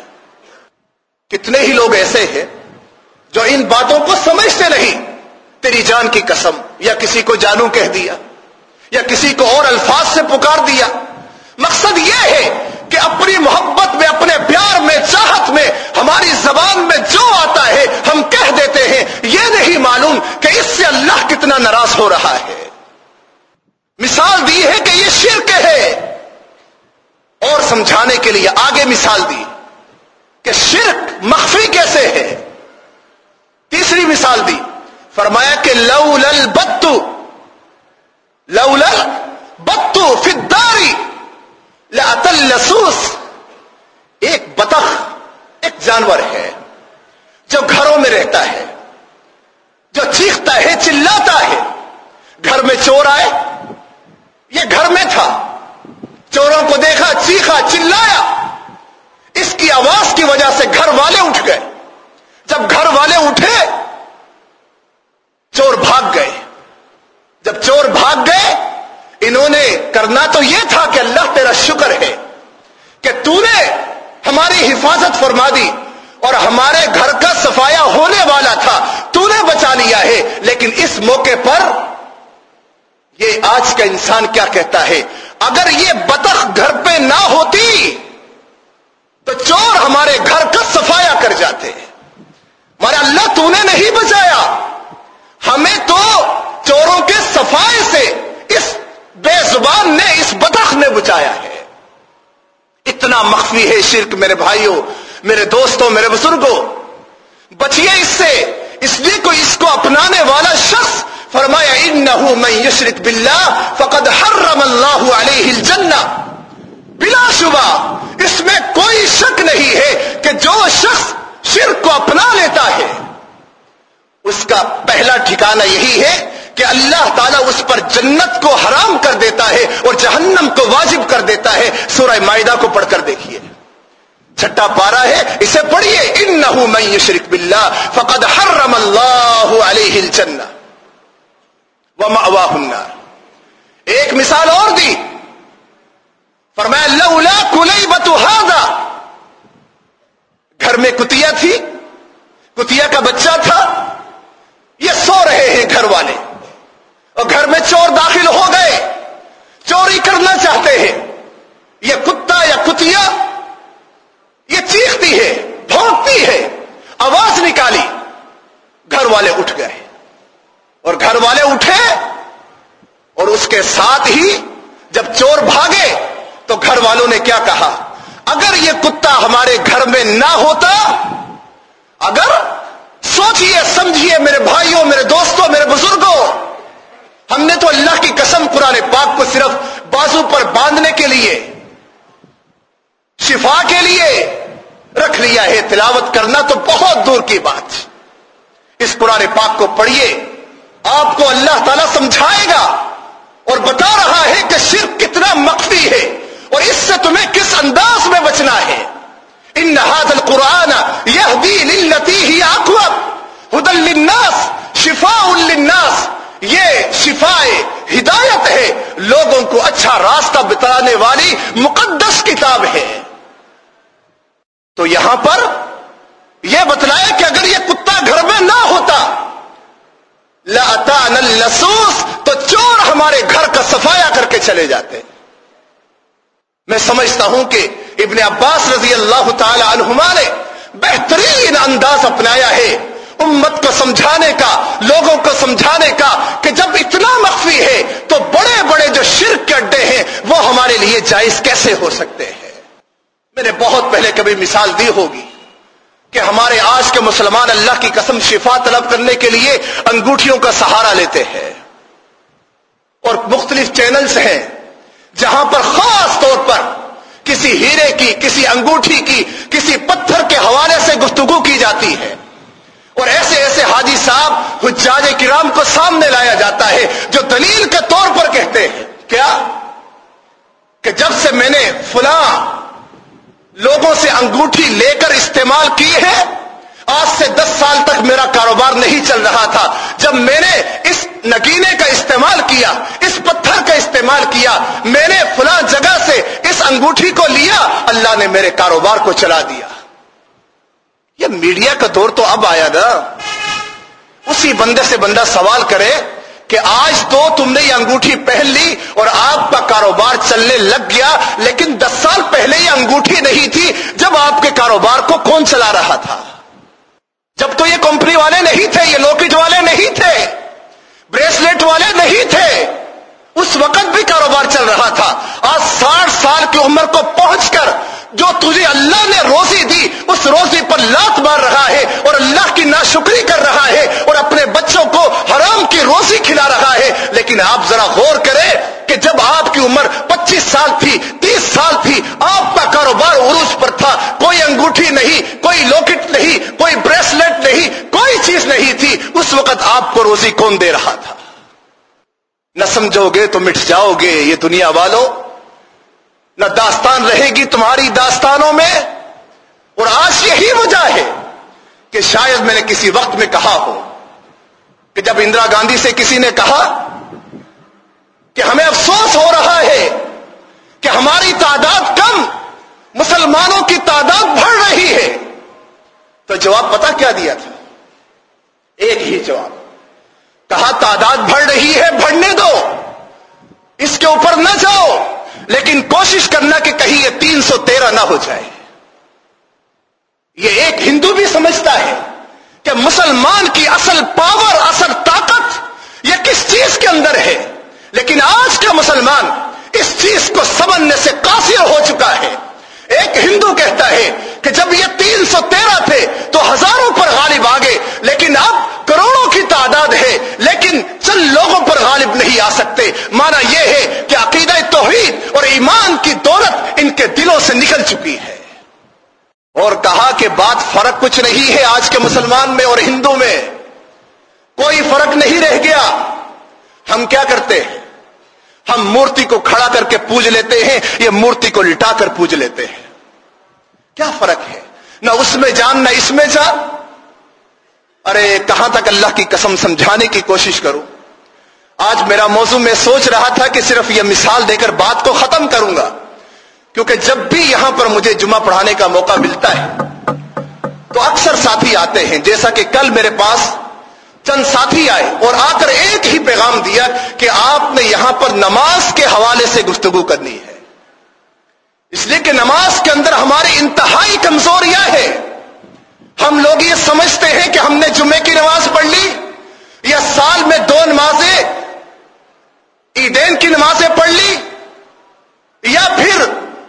کتنے ہی لوگ ایسے ہیں جو ان باتوں کو سمجھتے نہیں، تیری جان کی قسم، یا کسی کو جانو کہہ دیا، یا کسی کو اور الفاظ سے پکار دیا۔ مقصد یہ ہے کہ اپنی محبت میں، اپنے پیار میں، چاہت میں، ہماری زبان میں جو آتا ہے، ہم کہہ دیتے ہیں۔ یہ نہیں معلوم کہ اس سے اللہ کتنا ناراض ہو رہا ہے۔ مثال دی ہے کہ یہ شرک ہے۔ اور سمجھانے کے لیے آگے مثال دی کہ شرک مخفی کیسے ہے۔ تیسری مثال دی۔ فرمایا کہ لو لل بتو لو لل بتو فداری لسوس ایک بطخ، ایک جانور ہے جو گھروں میں رہتا ہے، جو چیختا ہے، چلاتا ہے۔ گھر میں چور آئے، یہ گھر میں تھا۔ چوروں کو دیکھا، چیخا، چلایا۔ اس کی آواز کی وجہ سے گھر والے اٹھ گئے۔ جب گھر والے اٹھے، چور بھاگ گئے۔ جب چور بھاگ گئے، انہوں نے کرنا تو یہ تھا کہ اللہ تیرا شکر ہے۔ ہماری حفاظت فرما دی اور ہمارے گھر کا صفایا ہونے والا تھا تو نے بچا لیا ہے۔ لیکن اس موقع پر یہ آج کا انسان کیا کہتا ہے؟ اگر یہ بطخ گھر پہ نہ ہوتی تو چور ہمارے گھر کا صفایا کر جاتے۔ مارا اللہ تو نے نہیں بچایا۔ ہمیں تو چوروں کے صفائی سے اس بے زبان نے، اس بدخ نے بچایا ہے۔ اتنا مخفی ہے شرک میرے بھائیوں، میرے دوستوں، میرے بزرگوں۔ بچیے اس سے، اس لیے کوئی اس کو اپنانے والا شخص فرمایا، انہو من یشرک باللہ فقد حرم اللہ علیہ الجنہ. بلا شبہ، اس میں کوئی شک نہیں ہے کہ جو شخص شرک کو اپنا لیتا ہے۔ اس کا پہلا ٹھکانہ یہی ہے کہ اللہ تعالیٰ اس جنت کو حرام کر دیتا ہے اور جہنم کو واجب کر دیتا ہے، سورہ معدہ کو پڑھ کر دیکھیے۔ چھٹا پارا ہے، اسے پڑھیے۔ ان نہ شرک بلّہ فقد حرم اللہ علیہ الجنہ النار۔ ایک مثال اور دی۔ فرمایا، لولا کلئی بتو گھر میں کتیا تھی؟ کتیا کا بچہ تھا؟ یہ سو رہے ہیں گھر والے۔ اور گھر میں چور داخل ہو گئے۔ چوری کرنا چاہتے ہیں۔ یہ کتا یا کتیا یہ چیختی ہے، بھونکتی ہے۔ آواز نکالی۔ گھر والے اٹھ گئے۔ اور گھر والے اٹھے اور اس کے ساتھ ہی جب چور بھاگے تو گھر والوں نے کیا کہا؟ اگر یہ کتا ہمارے گھر میں نہ ہوتا، اگر سوچئے سمجھیے میرے بھائیوں، میرے دوستوں، میرے بزرگوں ہم نے تو اللہ کی قسم قرآن پاک کو صرف بازو پر باندھنے کے لیے، شفا کے لیے رکھ لیا ہے۔ تلاوت کرنا تو بہت دور کی بات۔ اس قرآن پاک کو پڑھیے۔ آپ کو اللہ تعالی سمجھائے گا اور بتا رہا ہے کہ شرک کتنا مخفی ہے اور اس سے تمہیں کس انداز میں بچنا ہے۔ ان نہاد القرآن یہ دلتی ہی آخر ہدل الناس یہ شفا ہدایت ہے، لوگوں کو اچھا راستہ بتانے والی مقدس کتاب ہے۔ تو یہاں پر یہ بتلایا کہ اگر یہ کتا گھر میں نہ ہوتا لسوس تو چور ہمارے گھر کا صفایا کر کے چلے جاتے۔ میں سمجھتا ہوں کہ ابن عباس رضی اللہ تعالی عنہما نے بہترین انداز اپنایا ہے۔ امت کو سمجھانے کا، لوگوں کو سمجھانے کا کہ جب اتنا مخفی ہے تو بڑے بڑے جو شرک کے اڈے ہیں، وہ ہمارے لیے جائز کیسے ہو سکتے ہیں؟ میں نے بہت پہلے کبھی مثال دی ہوگی کہ ہمارے آج کے مسلمان اللہ کی قسم شفا طلب کرنے کے لیے انگوٹھیوں کا سہارا لیتے ہیں۔ اور مختلف چینلز ہیں جہاں پر خاص طور پر کسی ہیرے کی، کسی انگوٹھی کی، کسی پتھر کے حوالے سے گفتگو کی جاتی ہے۔ اور ایسے ایسے حاجی صاحب حجاج کرام کو سامنے لایا جاتا ہے جو دلیل کے طور پر کہتے ہیں۔ کیا؟ کہ جب سے میں نے فلاں لوگوں سے انگوٹھی لے کر استعمال کی ہے، آج سے دس سال تک میرا کاروبار نہیں چل رہا تھا۔ جب میں نے اس نگینے کا استعمال کیا، اس پتھر کا استعمال کیا، میں نے فلاں جگہ سے اس انگوٹھی کو لیا، اللہ نے میرے کاروبار کو چلا دیا۔ یہ میڈیا کا دور تو اب آیا نا۔ اسی بندے سے بندہ سوال کرے کہ آج تو تم نے یہ انگوٹھی پہن لی اور آپ کا کاروبار چلنے لگ گیا، لیکن دس سال پہلے یہ انگوٹھی نہیں تھی جب آپ کے کاروبار کو کون چلا رہا تھا۔ جب تو یہ کمپنی والے نہیں تھے، یہ لوکیج والے نہیں تھے، بریسلیٹ والے نہیں تھے، اس وقت بھی کاروبار چل رہا تھا۔ آج ساٹھ سال کی عمر کو پہنچ کر جو تجھے اللہ نے روزی دی، اس روزی پر لات مار رہا ہے اور اللہ کی ناشکری کر رہا ہے اور اپنے بچوں کو حرام کی روزی کھلا رہا ہے۔ لیکن آپ ذرا غور کریں کہ جب آپ کی عمر پچیس سال تھی، تیس سال تھی، آپ کا کاروبار عروج پر تھا۔ کوئی انگوٹھی نہیں، کوئی لوکٹ نہیں، کوئی بریسلیٹ نہیں، کوئی چیز نہیں تھی۔ اس وقت آپ کو روزی کون دے رہا تھا؟ نہ سمجھو گے تو مٹ جاؤ گے، یہ دنیا والوں نہ داستان رہے گی تمہاری داستانوں میں اور آج یہی وجہ ہے کہ شاید میں نے کسی وقت میں کہا ہو کہ جب اندرا گاندھی سے کسی نے کہا کہ ہمیں افسوس ہو رہا ہے کہ ہماری تعداد کم مسلمانوں کی تعداد بڑھ رہی ہے، تو جواب پتا کیا دیا تھا؟ ایک ہی جواب۔ کہا تعداد بڑھ رہی ہے، بڑھنے دو، اس کے اوپر نہ جاؤ۔ لیکن کوشش کرنا کہ کہیں یہ تین سو تیرہ نہ ہو جائے۔ یہ ایک ہندو بھی سمجھتا ہے کہ مسلمان کی اصل پاور، اصل طاقت یہ کس چیز کے اندر ہے۔ لیکن آج کا مسلمان اس چیز کو سمجھنے سے قاصر ہو چکا ہے۔ ایک ہندو کہتا ہے کہ جب یہ تین سو تیرہ تھے تو ہزاروں پر غالب آگے لیکن اب کروڑوں کی تعداد ہے، لیکن چند لوگوں پر غالب نہیں آ سکتے مانا یہ ہے کہ عقیدہ توحید اور ایمان کی دولت ان کے دلوں سے نکل چکی ہے۔ اور کہا کہ بات فرق کچھ نہیں ہے آج کے مسلمان میں اور ہندو میں۔ کوئی فرق نہیں رہ گیا۔ ہم کیا کرتے؟ ہیں ہم مورتی کو کھڑا کر کے پوج لیتے ہیں یا مورتی کو لٹا کر پوج لیتے ہیں۔ کیا فرق ہے؟ نہ اس میں جان، نہ اس میں جان۔ ارے، کہاں تک اللہ کی قسم سمجھانے کی کوشش کروں؟ آج میرا موضوع میں سوچ رہا تھا کہ صرف یہ مثال دے کر بات کو ختم کروں گا۔ کیونکہ جب بھی یہاں پر مجھے جمعہ پڑھانے کا موقع ملتا ہے، تو اکثر ساتھی آتے ہیں۔ جیسا کہ کل میرے پاس چند ساتھی آئے اور آ کر ایک ہی پیغام دیا کہ آپ نے یہاں پر نماز کے حوالے سے گفتگو کرنی ہے۔ اس لیے کہ نماز کے اندر ہماری انتہائی کمزوریاں ہیں۔ ہم لوگ یہ سمجھتے ہیں کہ ہم نے جمعے کی نماز پڑھ لی یا سال میں دو نمازیں، عیدین کی نمازیں پڑھ لی یا پھر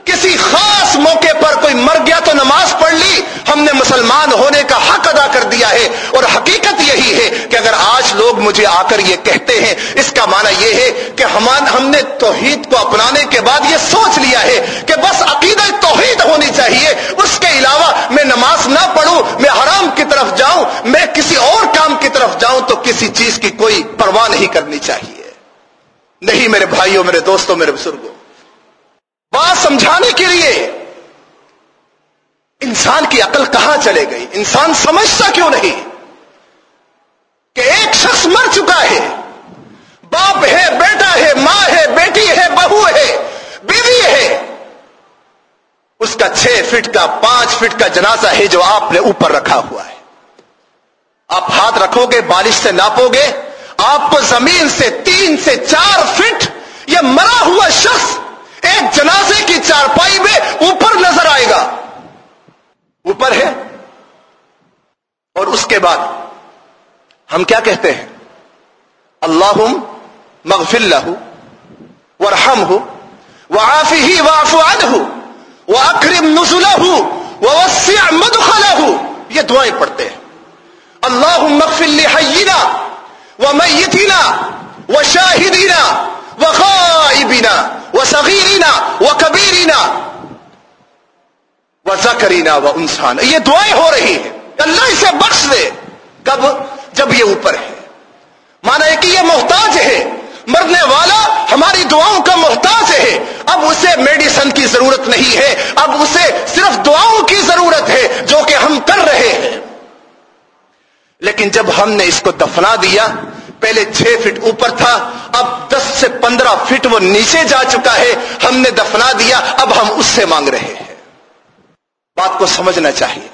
کسی خاص موقع پر کوئی مر گیا تو نماز پڑھ لی۔ ہم نے مسلمان ہونے کا حق ادا کر دیا ہے اور حقیقت یہی ہے کہ اگر آج لوگ مجھے آ کر یہ کہتے ہیں، اس کا معنی یہ ہے کہ ہم نے توحید کو اپنانے کے بعد یہ سوچ لیا ہے کہ بس عقیدہ توحید ہونی چاہیے۔ اس کے علاوہ میں نماز نہ پڑھوں، میں حرام کی طرف جاؤں، میں کسی اور کام کی طرف جاؤں تو کسی چیز کی کوئی پرواہ نہیں کرنی چاہیے۔ نہیں میرے بھائیوں، میرے دوستوں، میرے بزرگوں۔ بات سمجھانے کے لیے انسان کی عقل کہاں چلے گئی؟ انسان سمجھتا کیوں نہیں؟ کہ ایک شخص مر چکا ہے۔ باپ ہے، بیٹا ہے، ماں ہے، بیٹی ہے، بہو ہے، بیوی ہے۔ اس کا چھ فٹ کا، پانچ فٹ کا جنازہ ہے جو آپ نے اوپر رکھا ہوا ہے۔ آپ ہاتھ رکھو گے بارش سے ناپو گے۔ آپ کو زمین سے تین سے چار فٹ یہ مرا ہوا شخص ایک جنازے کی چارپائی میں اوپر نظر آئے گا۔ اوپر ہے اور اس کے بعد ہم کیا کہتے ہیں؟ اللہ مغفر لہو ورحم ہو وہ آفی ہی واف ہو وہ اکرم نزلہ ہو وہ یہ دعائیں پڑھتے ہیں۔ اللہ مغفر لحینا و میتینا و شاہدینا و غائبینا و زکرینا و انسان. یہ دعائیں ہو رہی ہیں. اللہ اسے بخش دے. کب؟ جب یہ اوپر ہے. مانا ہے کہ یہ محتاج ہے. مرنے والا ہماری دعاؤں کا محتاج ہے. اب اسے میڈیسن کی ضرورت نہیں ہے. اب اسے صرف دعاؤں کی ضرورت ہے جو کہ ہم کر رہے ہیں. لیکن جب ہم نے اس کو دفنا دیا، پہلے چھ فٹ اوپر تھا، اب دس سے پندرہ فٹ وہ نیچے جا چکا ہے، ہم نے دفنا دیا، اب ہم اس سے مانگ رہے ہیں۔ بات کو سمجھنا چاہیے۔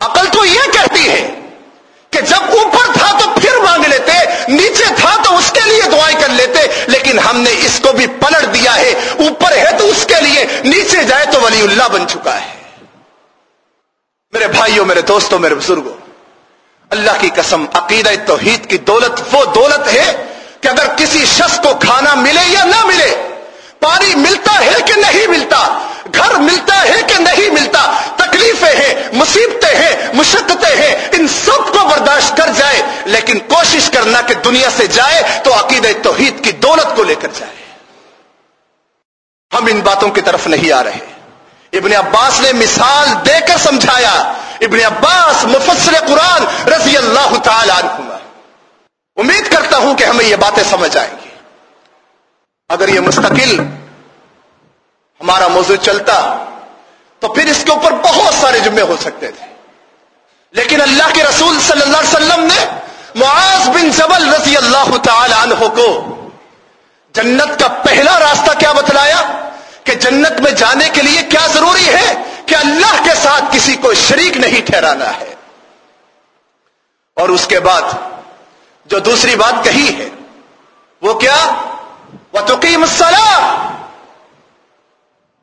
عقل تو یہ کہتی ہے کہ جب اوپر تھا تو پھر مانگ لیتے، نیچے تھا تو اس کے لیے دعائیں کر لیتے، لیکن ہم نے اس کو بھی پلٹ دیا ہے۔ اوپر ہے تو اس کے لیے، نیچے جائے تو ولی اللہ بن چکا ہے۔ میرے بھائیوں، میرے دوستوں، میرے بزرگوں، اللہ کی قسم، عقیدہ توحید کی دولت وہ دولت ہے کہ اگر کسی شخص کو کھانا ملے یا نہ ملے، پانی ملتا ہے کہ نہیں ملتا گھر ملتا ہے کہ نہیں ملتا؟ تکلیفیں ہیں، مصیبتیں ہیں، مشقتیں ہیں، ان سب کو برداشت کر جائے، لیکن کوشش کرنا کہ دنیا سے جائے تو عقید توحید کی دولت کو لے کر جائے۔ ہم ان باتوں کی طرف نہیں آ رہے۔ ابن عباس نے مثال دے کر سمجھایا۔ ابن عباس مفسر قرآن رضی اللہ تعالی عنہ امید کرتا ہوں کہ ہمیں یہ باتیں سمجھ آئیں گی۔ اگر یہ مستقل ہمارا موضوع چلتا تو پھر اس کے اوپر بہت سارے جمعے ہو سکتے تھے۔ لیکن اللہ کے رسول صلی اللہ علیہ وسلم نے معاذ بن جبل رضی اللہ تعالی عنہ کو جنت کا پہلا راستہ کیا بتلایا کہ جنت میں جانے کے لیے کیا ضروری ہے کہ اللہ کے ساتھ کسی کو شریک نہیں ٹھہرانا ہے۔ اور اس کے بعد جو دوسری بات کہی ہے وہ کیا؟ وہ تو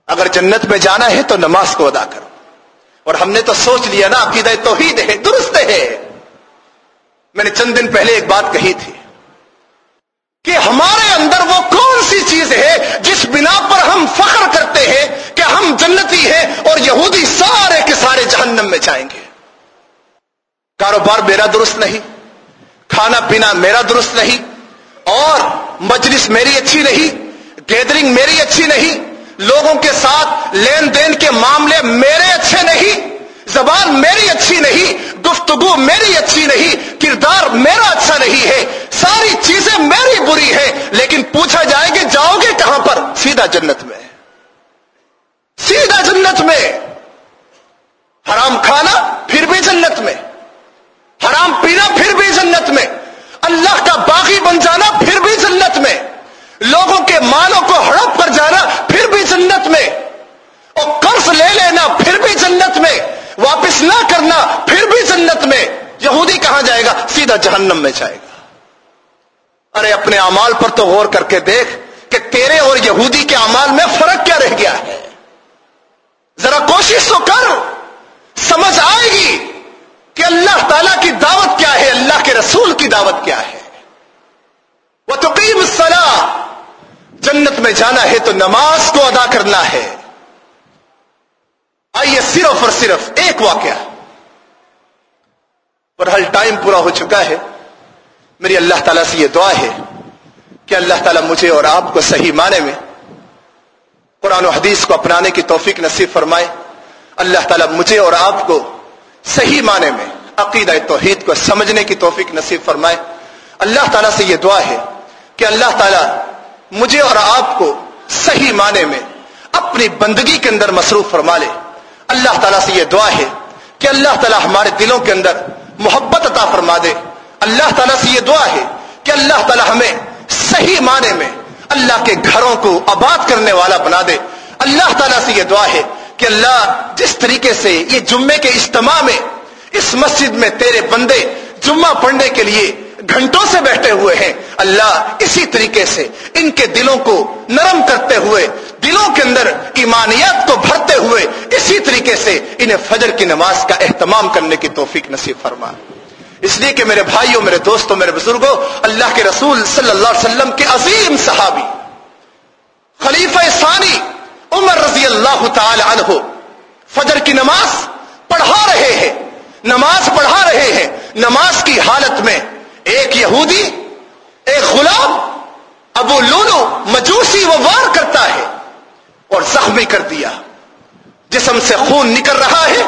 اگر جنت میں جانا ہے تو نماز کو ادا کرو۔ اور ہم نے تو سوچ لیا نا، عقیدہ توحید ہے، درست ہے۔ میں نے چند دن پہلے ایک بات کہی تھی کہ ہمارے اندر وہ کون سی چیز ہے جس بنا پر ہم فخر کرتے ہیں کہ ہم جنتی ہیں اور یہودی سارے کے سارے جہنم میں جائیں گے۔ کاروبار میرا درست نہیں، کھانا پینا میرا درست نہیں، اور مجلس میری اچھی نہیں گیدرنگ میری اچھی نہیں لوگوں کے ساتھ لین دین کے معاملے میرے اچھے نہیں، زبان میری اچھی نہیں، گفتگو میری اچھی نہیں، کردار میرا اچھا نہیں ہے، ساری چیزیں میری بری ہیں، لیکن پوچھا جائے کہ جاؤ گے کہاں پر؟ سیدھا جنت میں۔ سیدھا جنت میں۔ حرام کھانا پھر بھی جنت میں۔ حرام پینا پھر بھی جنت میں۔ اللہ کا باغی بن جانا پھر بھی جنت میں۔ لوگوں کے مالوں کو ہڑپ کر جانا پھر بھی جنت میں اور قرض لے لینا پھر بھی جنت میں واپس نہ کرنا پھر بھی جنت میں یہودی کہاں جائے گا؟ سیدھا جہنم میں جائے گا۔ ارے اپنے امال پر تو غور کر کے دیکھ کہ تیرے اور یہودی کے امال میں فرق کیا رہ گیا ہے۔ ذرا کوشش تو کر، سمجھ آئے گی کہ اللہ تعالی کی دعوت کیا ہے، اللہ کے رسول کی دعوت کیا ہے۔ وہ تو قیم جنت میں جانا ہے تو نماز کو ادا کرنا ہے۔ آئیے صرف اور صرف ایک واقعہ۔ پر ہر ٹائم پورا ہو چکا ہے۔ میری اللہ تعالیٰ سے یہ دعا ہے کہ اللہ تعالیٰ مجھے اور آپ کو صحیح معنی میں قرآن و حدیث کو اپنانے کی توفیق نصیب فرمائے۔ اللہ تعالیٰ مجھے اور آپ کو صحیح معنی میں عقیدہ توحید کو سمجھنے کی توفیق نصیب فرمائے۔ اللہ تعالیٰ سے یہ دعا ہے کہ اللہ تعالیٰ مجھے اور آپ کو صحیح معنی میں اپنی بندگی کے اندر مصروف فرما لے۔ اللہ تعالیٰ سے یہ دعا ہے کہ اللہ تعالیٰ ہمارے دلوں کے اندر محبت عطا فرما دے۔ اللہ تعالیٰ سے یہ دعا ہے کہ اللہ تعالیٰ ہمیں صحیح معنی میں اللہ کے گھروں کو آباد کرنے والا بنا دے۔ اللہ تعالیٰ سے یہ دعا ہے کہ اللہ جس طریقے سے یہ جمعے کے اجتماع میں اس مسجد میں تیرے بندے جمعہ پڑھنے کے لیے گھنٹوں سے بیٹھے ہوئے ہیں اللہ اسی طریقے سے ان کے دلوں کو نرم کرتے ہوئے، دلوں کے اندر ایمانیات کو بھرتے ہوئے اسی طریقے سے انہیں فجر کی نماز کا اہتمام کرنے کی توفیق نصیب فرما۔ اس لیے کہ میرے بھائیوں، میرے دوستوں، میرے بزرگوں، اللہ کے رسول صلی اللہ علیہ وسلم کے عظیم صحابی خلیفہ ثانی عمر رضی اللہ تعالی عنہ فجر کی نماز پڑھا رہے ہیں۔ نماز پڑھا رہے ہیں۔ نماز کی حالت میں ایک یہودی ایک غلام ابو لولو، مجوسی وہ وار کرتا ہے اور زخمی کر دیا۔ جسم سے خون نکل رہا ہے۔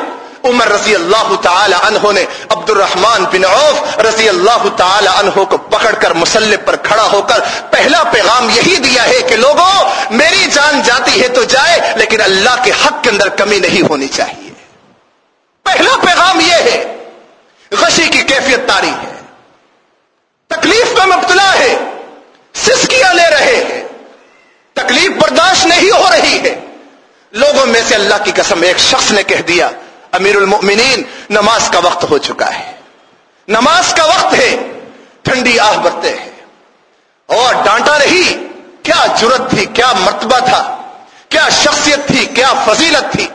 عمر رضی اللہ تعالی عنہ نے عبد الرحمان بن عوف رضی اللہ تعالی عنہ کو پکڑ کر مسلح پر کھڑا ہو کر پہلا پیغام یہی دیا ہے کہ لوگوں، میری جان جاتی ہے تو جائے، لیکن اللہ کے حق کے اندر کمی نہیں ہونی چاہیے۔ پہلا پیغام یہ ہے، غشی کی کیفیت تاری ہے۔ تکلیف کا مبتلا ہے، سسکیاں لے رہے ہیں۔ تکلیف برداشت نہیں ہو رہی ہے۔ لوگوں میں سے اللہ کی قسم ایک شخص نے کہہ دیا، امیر المؤمنین، نماز کا وقت ہو چکا ہے۔ نماز کا وقت ہے، ٹھنڈی آہ برتے ہیں۔ اور ڈانٹا رہی، کیا جرت تھی، کیا مرتبہ تھا، کیا شخصیت تھی، کیا فضیلت تھی۔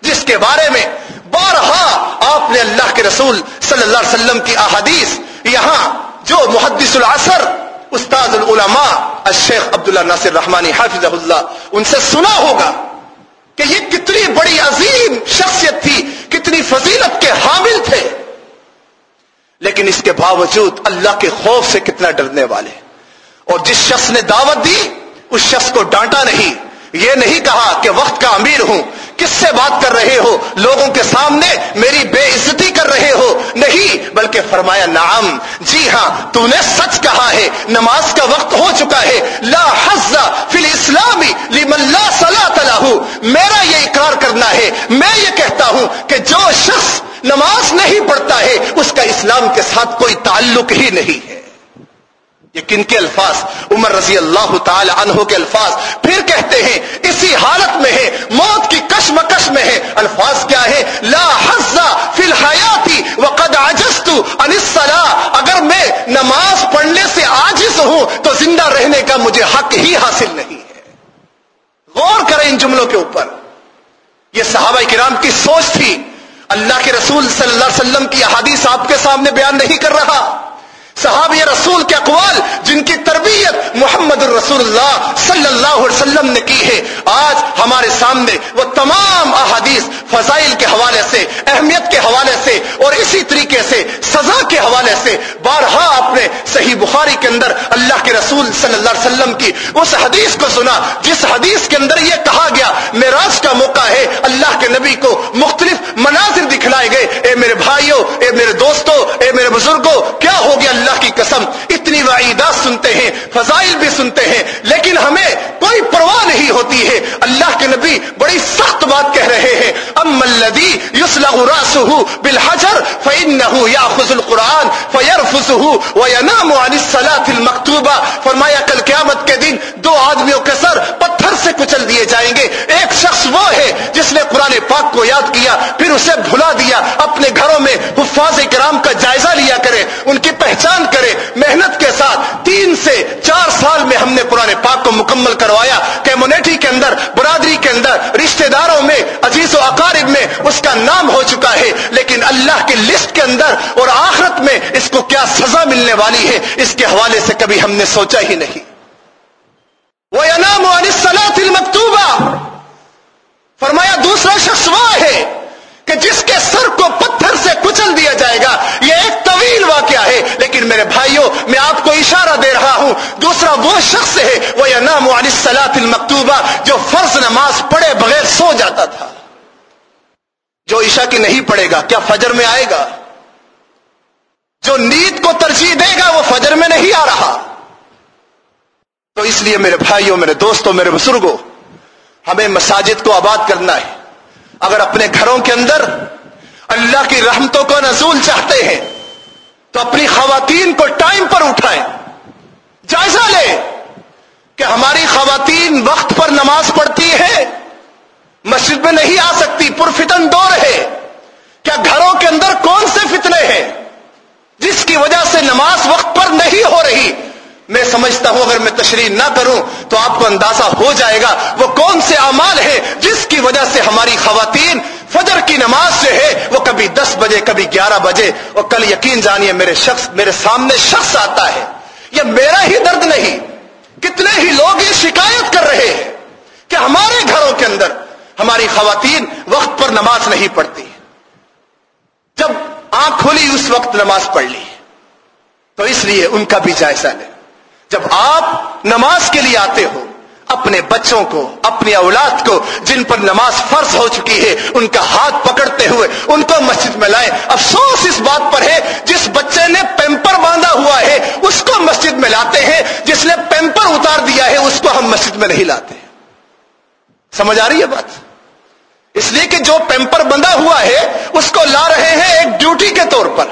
جس کے بارے میں بارہا آپ نے اللہ کے رسول صلی اللہ علیہ وسلم کی احادیث یہاں جو محدث العصر استاد العلماء، الشیخ عبداللہ ناصر رحمانی حافظ اللہ، ان سے سنا ہوگا کہ یہ کتنی بڑی عظیم شخصیت تھی، کتنی فضیلت کے حامل تھے۔ لیکن اس کے باوجود اللہ کے خوف سے کتنا ڈرنے والے۔ اور جس شخص نے دعوت دی، اس شخص کو ڈانٹا نہیں۔ یہ نہیں کہا کہ وقت کا امیر ہوں۔ کس سے بات کر رہے ہو؟ لوگوں کے سامنے میری بے عزتی کر رہے ہو؟ نہیں، بلکہ فرمایا، نعم جی ہاں تو نے سچ کہا ہے، نماز کا وقت ہو چکا ہے، لا حز فی الاسلامی لمن لا صلاة له۔ میرا یہ اقرار کرنا ہے، میں یہ کہتا ہوں کہ جو شخص نماز نہیں پڑھتا ہے، اس کا اسلام کے ساتھ کوئی تعلق ہی نہیں۔ ہے یہ کن کے الفاظ؟ عمر رضی اللہ تعالی عنہ کے الفاظ۔ پھر کہتے ہیں، اسی حالت میں ہے، موت کی کشمکش میں ہے۔ الفاظ کیا ہے لا حزا فی الحیاتی وقد عجزت عن الصلاة۔ اگر میں نماز پڑھنے سے عاجز ہوں، تو زندہ رہنے کا مجھے حق ہی حاصل نہیں ہے۔ غور کریں ان جملوں کے اوپر۔ یہ صحابہ کرام کی سوچ تھی۔ اللہ کے رسول صلی اللہ علیہ وسلم کی احادیث آپ کے سامنے بیان نہیں کر رہا۔ صحابی رسول کے اقوال جن کی تربیت محمد الرسول اللہ صلی اللہ علیہ وسلم نے کی ہے، آج ہمارے سامنے وہ تمام احادیث فضائل کے حوالے سے، اہمیت کے حوالے سے اور اسی طریقے سے سزا کے حوالے سے بارہا اپنے صحیح بخاری کے اندر اللہ کے رسول صلی اللہ علیہ وسلم کی اس حدیث کو سنا، جس حدیث کے اندر یہ کہا گیا میراج کا موقع ہے، اللہ کے نبی کو مختلف مناظر دکھلائے گئے، اے میرے بھائیوں اے میرے دوستوں اے میرے بزرگوں کیا ہو گیا اللہ اللہ کی قسم اتنی وعیدات سنتے ہیں، فضائل بھی سنتے ہیں، لیکن ہمیں کوئی پرواہ نہیں ہوتی ہے۔ اللہ کے نبی بڑی سخت بات کہہ رہے ہیں۔ ام الذی یسلغ راسه بالحجر فانه یاخذ القران فيرفسه وينام عن الصلاه المكتوبه فرمایا، کل قیامت کے دن دو آدمیوں کے سر پتھر سے کچل دیے جائیں گے۔ ایک شخص وہ ہے جس نے قرآن پاک کو یاد کیا، پھر اسے بھلا دیا، اپنے گھروں میں حفاظ کرام کا جائزہ لیا کرے۔ ان کی پہچان کرے، محنت کے ساتھ تین سے چار سال میں ہم نے قرآن پاک کو مکمل کروایا کمیونٹی کے اندر، برادری کے اندر، رشتہ داروں میں، عزیز و اقارب میں اس کا نام ہو چکا ہے۔ لیکن اللہ کی لسٹ کے اندر اور آخرت میں اس کو کیا سزا ملنے والی ہے، اس کے حوالے سے کبھی ہم نے سوچا ہی نہیں۔ وہ انام علی فرمایا، دوسرا شخص وہ ہے کہ جس کے سر کو پتھر سے کچل دیا جائے گا، یہ ایک طویل واقعہ ہے، لیکن میرے بھائیوں، میں آپ کو اشارہ دے رہا ہوں، دوسرا وہ شخص ہے، وہ یا نام سلاط المکتوبہ جو فرض نماز پڑھے بغیر سو جاتا تھا۔ جو عشاء کی نہیں پڑے گا، کیا فجر میں آئے گا؟ جو نیند کو ترجیح دے گا، وہ فجر میں نہیں آ رہا۔ تو اس لیے میرے بھائیوں، میرے دوستوں، میرے بزرگوں، ہمیں مساجد کو آباد کرنا ہے۔ اگر اپنے گھروں کے اندر اللہ کی رحمتوں کو نزول چاہتے ہیں، تو اپنی خواتین کو ٹائم پر اٹھائیں، جائزہ لیں کہ ہماری خواتین وقت پر نماز پڑھتی ہے مسجد میں نہیں آ سکتی، پرفتن دور ہے۔ کیا گھروں کے اندر کون سے فتنے ہیں؟ جس کی وجہ سے نماز وقت پر نہیں ہو رہی میں سمجھتا ہوں، اگر میں تشریح نہ کروں تو آپ کو اندازہ ہو جائے گا وہ کون سے اعمال ہے جس کی وجہ سے ہماری خواتین فجر کی نماز جو ہے وہ کبھی دس بجے، کبھی گیارہ بجے۔ اور کل یقین جانیے، میرے شخص، میرے سامنے شخص آتا ہے۔ یہ میرا ہی درد نہیں۔ کتنے ہی لوگ یہ شکایت کر رہے ہیں کہ ہمارے گھروں کے اندر ہماری خواتین وقت پر نماز نہیں پڑھتی۔ جب آنکھ کھلی، اس وقت نماز پڑھ لی۔ تو اس لیے ان کا بھی جائزہ لیں جب آپ نماز کے لیے آتے ہو، اپنے بچوں کو، اپنی اولاد کو جن پر نماز فرض ہو چکی ہے، ان کا ہاتھ پکڑتے ہوئے ان کو مسجد میں لائیں۔ افسوس اس بات پر ہے، جس بچے نے پیمپر باندھا ہوا ہے، اس کو مسجد میں لاتے ہیں، جس نے پیمپر اتار دیا ہے، اس کو ہم مسجد میں نہیں لاتے۔ سمجھ آ رہی ہے بات؟ اس لیے کہ جو پیمپر بندھا ہوا ہے، اس کو لا رہے ہیں ایک ڈیوٹی کے طور پر۔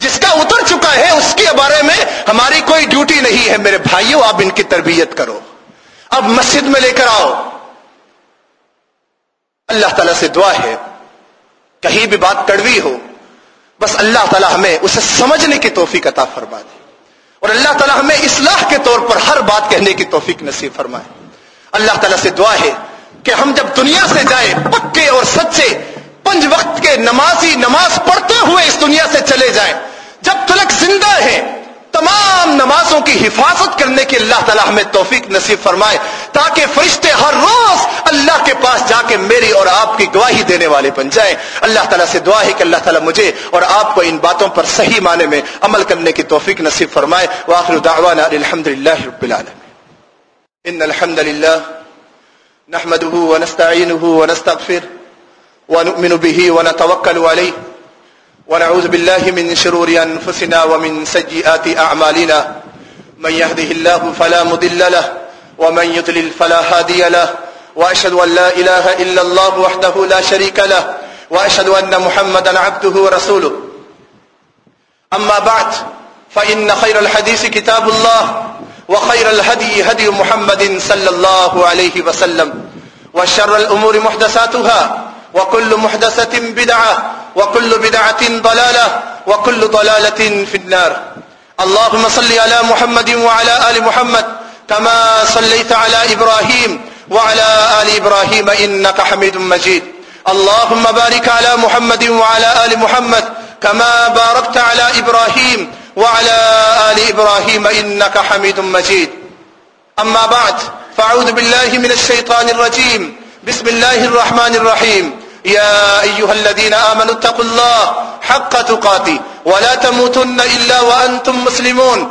جس کا اتر چکا ہے اس کے بارے میں ہماری کوئی ڈیوٹی نہیں ہے میرے بھائیوں آپ ان کی تربیت کرو۔ اب مسجد میں لے کر آؤ۔ اللہ تعالیٰ سے دعا ہے۔ کہیں بھی بات کڑوی ہو، بس اللہ تعالیٰ ہمیں اسے سمجھنے کی توفیق عطا فرما دے اور اللہ تعالیٰ ہمیں اصلاح کے طور پر ہر بات کہنے کی توفیق نصیب فرمائے۔ اللہ تعالیٰ سے دعا ہے کہ ہم جب دنیا سے جائیں، پکے اور سچے، پنج وقت کے نمازی نماز پڑھتے ہوئے اس دنیا سے چلے جائیں۔ جب تلک زندہ ہے، تمام نمازوں کی حفاظت کرنے کی اللہ تعالی ہمیں توفیق نصیب فرمائے، تاکہ فرشتے ہر روز اللہ کے پاس جا کے میری اور آپ کی گواہی دینے والے بن جائیں۔ اللہ تعالیٰ سے دعا ہے کہ اللہ تعالیٰ مجھے اور آپ کو ان باتوں پر صحیح معنی میں عمل کرنے کی توفیق نصیب فرمائے۔ واخر دعوانا الحمد للہ رب العالمين ان الحمد للہ نحمده ونستعينه ونستغفر ونؤمن به ونتوكل عليه ونعوذ بالله من شرور أنفسنا ومن سيئات أعمالنا. من يهده الله فلا مضل له، ومن يضلل فلا هادي له. وأشهد أن لا إله إلا الله وحده لا شريك له، وأشهد أن محمدا عبده ورسوله. أما بعد، فإن خير الحديث كتاب الله، وخير الهدي هدي محمد صلى الله عليه وسلم، وشر الأمور محدثاتها، وكل محدثة بدعة وكل بدعة ضلالة وكل ضلالة في النار. اللهم صل على محمد وعلى آل محمد كما صليت على إبراهيم وعلى آل إبراهيم إنك حميد مجيد. اللهم بارك على محمد وعلى آل محمد كما باركت على إبراهيم وعلى آل إبراهيم إنك حميد مجيد. أما بعد فاعوذ بالله من الشيطان الرجيم. بسم الله الرحمن الرحيم. يا أيها الذين آمنوا اتقوا الله حق تقاتي ولا تموتن إلا وأنتم مسلمون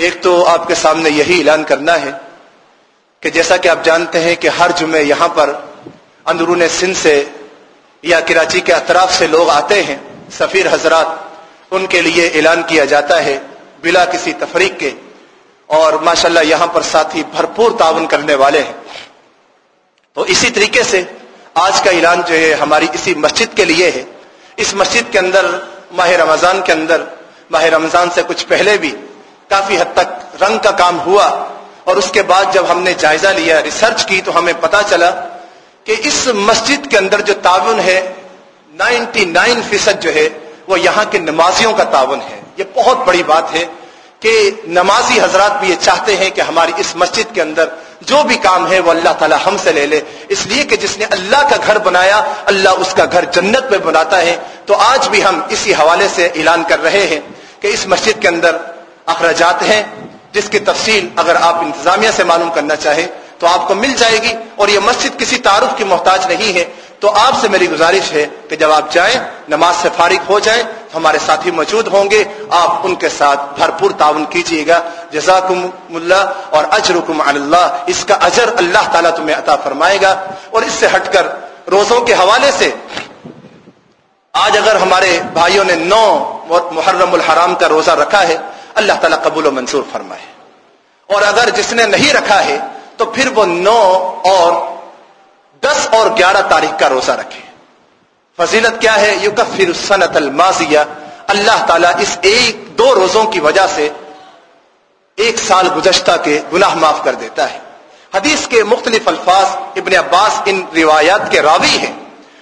ایک تو آپ کے سامنے یہی اعلان کرنا ہے کہ جیسا کہ آپ جانتے ہیں کہ ہر جمعے یہاں پر اندرون سندھ سے یا کراچی کے اطراف سے لوگ آتے ہیں، سفیر حضرات، ان کے لیے اعلان کیا جاتا ہے بلا کسی تفریق کے اور ماشاءاللہ یہاں پر ساتھی بھرپور تعاون کرنے والے ہیں۔ تو اسی طریقے سے آج کا اعلان جو ہے ہماری اسی مسجد کے لیے ہے۔ اس مسجد کے اندر ماہ رمضان کے اندر، ماہ رمضان سے کچھ پہلے بھی کافی حد تک رنگ کا کام ہوا اور اس کے بعد جب ہم نے جائزہ لیا ریسرچ کی، تو ہمیں پتا چلا کہ اس مسجد کے اندر جو تعاون ہے، نائنٹی نائن فیصد جو ہے، وہ یہاں کے نمازیوں کا تعاون ہے۔ یہ بہت بڑی بات ہے کہ نمازی حضرات بھی یہ چاہتے ہیں کہ ہماری اس مسجد کے اندر جو بھی کام ہے، وہ اللہ تعالی ہم سے لے لے۔ اس لیے کہ جس نے اللہ کا گھر بنایا، اللہ اس کا گھر جنت میں بناتا ہے۔ تو آج بھی ہم اسی حوالے سے اعلان کر رہے ہیں کہ اس مسجد کے اندر اخراجات ہیں، جس کی تفصیل اگر آپ انتظامیہ سے معلوم کرنا چاہیں تو آپ کو مل جائے گی اور یہ مسجد کسی تعارف کی محتاج نہیں ہے۔ تو آپ سے میری گزارش ہے کہ جب آپ جائیں، نماز سے فارغ ہو جائیں، تو ہمارے ساتھی موجود ہوں گے۔ آپ ان کے ساتھ بھرپور تعاون کیجیے گا۔ جزاکم اللہ اور اجرکم اللہ۔ اس کا اجر اللہ تعالیٰ تمہیں عطا فرمائے گا۔ اور اس سے ہٹ کر روزوں کے حوالے سے، آج اگر ہمارے بھائیوں نے نو محرم الحرام کا روزہ رکھا ہے اللہ تعالیٰ قبول و منظور فرمائے۔ اور اگر جس نے نہیں رکھا ہے، تو پھر وہ نو اور دس اور گیارہ تاریخ کا روزہ رکھے۔ فضیلت کیا ہے؟ یو کفر سنت الماضیہ۔ اللہ تعالیٰ اس ایک دو روزوں کی وجہ سے ایک سال گزشتہ کے گناہ معاف کر دیتا ہے۔ حدیث کے مختلف الفاظ ابن عباس ان روایات کے راوی ہیں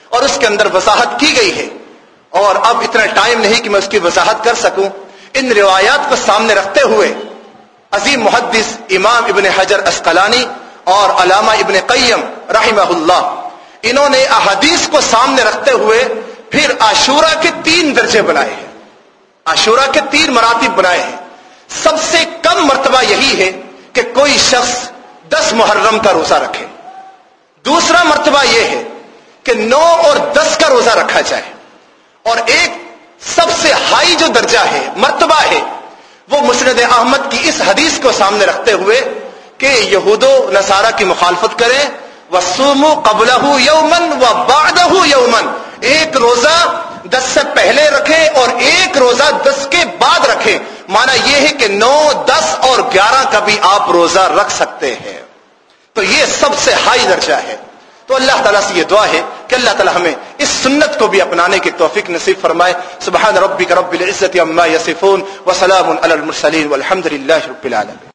اور اس کے اندر وضاحت کی گئی ہے۔ اور اب اتنا ٹائم نہیں کہ میں اس کی وضاحت کر سکوں۔ ان روایات کو سامنے رکھتے ہوئے عظیم محدث امام ابن حجر اسقلانی اور علامہ ابن قیم رحمہ اللہ، انہوں نے احادیث کو سامنے رکھتے ہوئے پھر عاشورہ کے تین درجے بنائے ہیں۔ عاشورہ کے تین مراتب بنائے ہیں۔ سب سے کم مرتبہ یہی ہے کہ کوئی شخص دس محرم کا روزہ رکھے۔ دوسرا مرتبہ یہ ہے کہ نو اور دس کا روزہ رکھا جائے۔ اور ایک سب سے ہائی جو درجہ ہے، مرتبہ ہے، وہ مسند احمد کی اس حدیث کو سامنے رکھتے ہوئے کہ یہود و نصارہ کی مخالفت کریں وسوم قبل یومن و بادہ یومن ایک روزہ دس سے پہلے رکھیں اور ایک روزہ دس کے بعد رکھیں۔ مانا یہ ہے کہ نو، دس اور گیارہ کا بھی آپ روزہ رکھ سکتے ہیں۔ تو یہ سب سے ہائی درجہ ہے۔ تو اللہ تعالیٰ سے یہ دعا ہے کہ اللہ تعالیٰ ہمیں اس سنت کو بھی اپنانے کی توفیق نصیب فرمائے۔ سبحان ربک رب العزت عما یصفون وسلام علی المرسلین والحمد للہ رب العالمین۔